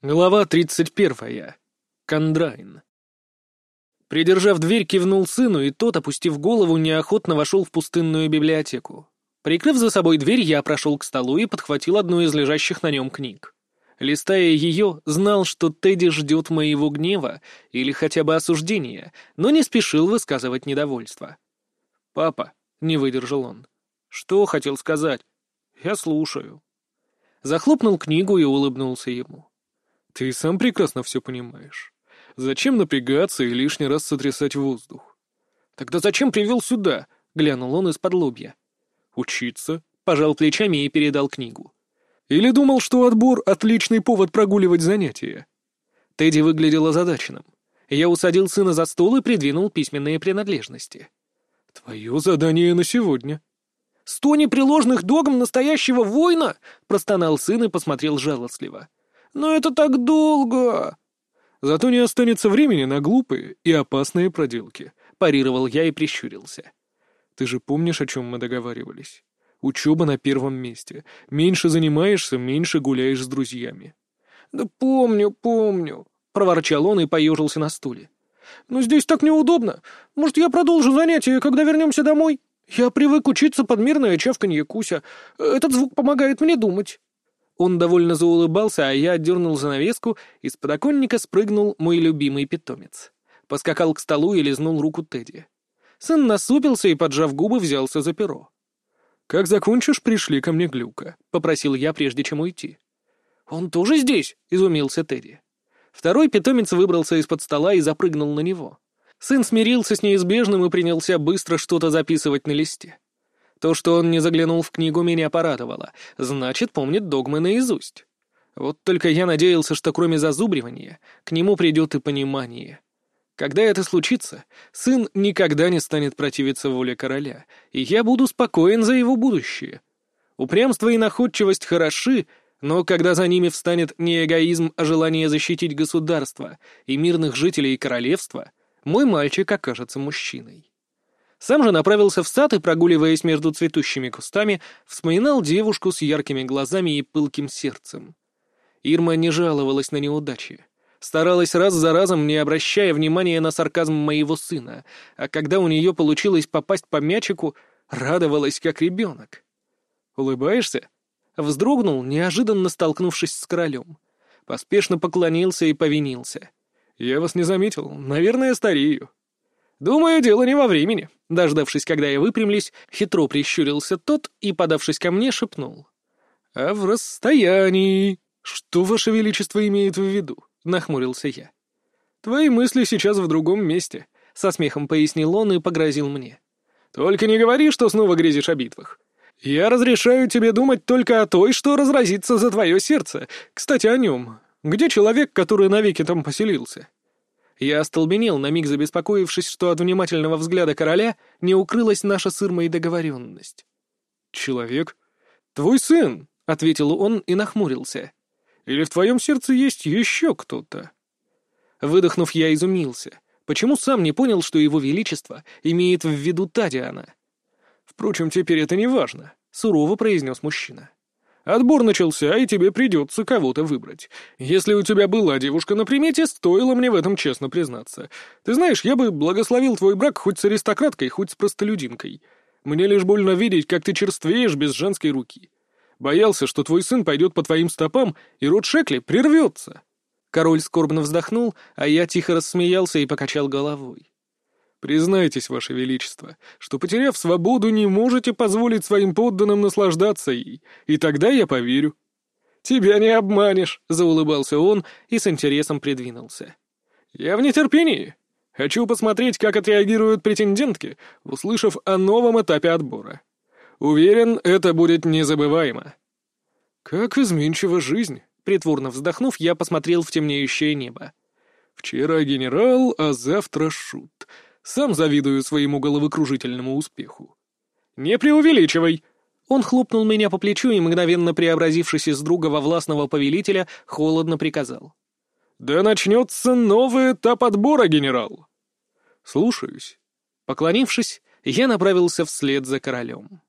Глава 31. Кондрайн. Придержав дверь, кивнул сыну, и тот, опустив голову, неохотно вошел в пустынную библиотеку. Прикрыв за собой дверь, я прошел к столу и подхватил одну из лежащих на нем книг. Листая ее, знал, что Тедди ждет моего гнева или хотя бы осуждения, но не спешил высказывать недовольство. «Папа», — не выдержал он, — «что хотел сказать? Я слушаю». Захлопнул книгу и улыбнулся ему. Ты сам прекрасно все понимаешь. Зачем напрягаться и лишний раз сотрясать воздух? Тогда зачем привел сюда? Глянул он из-под лобья. Учиться. Пожал плечами и передал книгу. Или думал, что отбор — отличный повод прогуливать занятия? Тедди выглядел озадаченным. Я усадил сына за стол и придвинул письменные принадлежности. «Твое задание на сегодня». «Сто непреложных догм настоящего воина?» — простонал сын и посмотрел жалостливо. «Но это так долго!» «Зато не останется времени на глупые и опасные проделки», — парировал я и прищурился. «Ты же помнишь, о чем мы договаривались? Учеба на первом месте. Меньше занимаешься, меньше гуляешь с друзьями». «Да помню, помню», — проворчал он и поежился на стуле. «Но здесь так неудобно. Может, я продолжу занятия, когда вернемся домой? Я привык учиться под мирное чавканье Куся. Этот звук помогает мне думать». Он довольно заулыбался, а я отдернул занавеску, и с подоконника спрыгнул мой любимый питомец. Поскакал к столу и лизнул руку Тедди. Сын насупился и, поджав губы, взялся за перо. «Как закончишь, пришли ко мне Глюка», — попросил я, прежде чем уйти. «Он тоже здесь?» — изумился Тедди. Второй питомец выбрался из-под стола и запрыгнул на него. Сын смирился с неизбежным и принялся быстро что-то записывать на листе. То, что он не заглянул в книгу, меня порадовало. Значит, помнит догмы наизусть. Вот только я надеялся, что кроме зазубривания, к нему придет и понимание. Когда это случится, сын никогда не станет противиться воле короля, и я буду спокоен за его будущее. Упрямство и находчивость хороши, но когда за ними встанет не эгоизм, а желание защитить государство и мирных жителей королевства, мой мальчик окажется мужчиной. Сам же направился в сад и, прогуливаясь между цветущими кустами, вспоминал девушку с яркими глазами и пылким сердцем. Ирма не жаловалась на неудачи. Старалась раз за разом, не обращая внимания на сарказм моего сына, а когда у нее получилось попасть по мячику, радовалась как ребенок. «Улыбаешься?» Вздрогнул, неожиданно столкнувшись с королем. Поспешно поклонился и повинился. «Я вас не заметил. Наверное, старею». «Думаю, дело не во времени». Дождавшись, когда я выпрямлюсь, хитро прищурился тот и, подавшись ко мне, шепнул. «А в расстоянии...» «Что, Ваше Величество, имеет в виду?» — нахмурился я. «Твои мысли сейчас в другом месте», — со смехом пояснил он и погрозил мне. «Только не говори, что снова грезишь о битвах. Я разрешаю тебе думать только о той, что разразится за твое сердце. Кстати, о нем. Где человек, который навеки там поселился?» Я остолбенел, на миг забеспокоившись, что от внимательного взгляда короля не укрылась наша с Ирмой договоренность. «Человек? Твой сын!» — ответил он и нахмурился. «Или в твоем сердце есть еще кто-то?» Выдохнув, я изумился. Почему сам не понял, что его величество имеет в виду Тадиана? «Впрочем, теперь это не важно», — сурово произнес мужчина. Отбор начался, и тебе придется кого-то выбрать. Если у тебя была девушка на примете, стоило мне в этом честно признаться. Ты знаешь, я бы благословил твой брак хоть с аристократкой, хоть с простолюдинкой. Мне лишь больно видеть, как ты черствеешь без женской руки. Боялся, что твой сын пойдет по твоим стопам, и род Шекли прервется». Король скорбно вздохнул, а я тихо рассмеялся и покачал головой. Признайтесь, Ваше Величество, что, потеряв свободу, не можете позволить своим подданным наслаждаться ей, и тогда я поверю». «Тебя не обманешь», — заулыбался он и с интересом придвинулся. «Я в нетерпении. Хочу посмотреть, как отреагируют претендентки, услышав о новом этапе отбора. Уверен, это будет незабываемо». «Как изменчива жизнь», — притворно вздохнув, я посмотрел в темнеющее небо. «Вчера генерал, а завтра шут. Сам завидую своему головокружительному успеху. «Не преувеличивай!» Он хлопнул меня по плечу и, мгновенно преобразившись из друга во властного повелителя, холодно приказал. «Да начнется новый этап отбора, генерал!» «Слушаюсь». Поклонившись, я направился вслед за королем.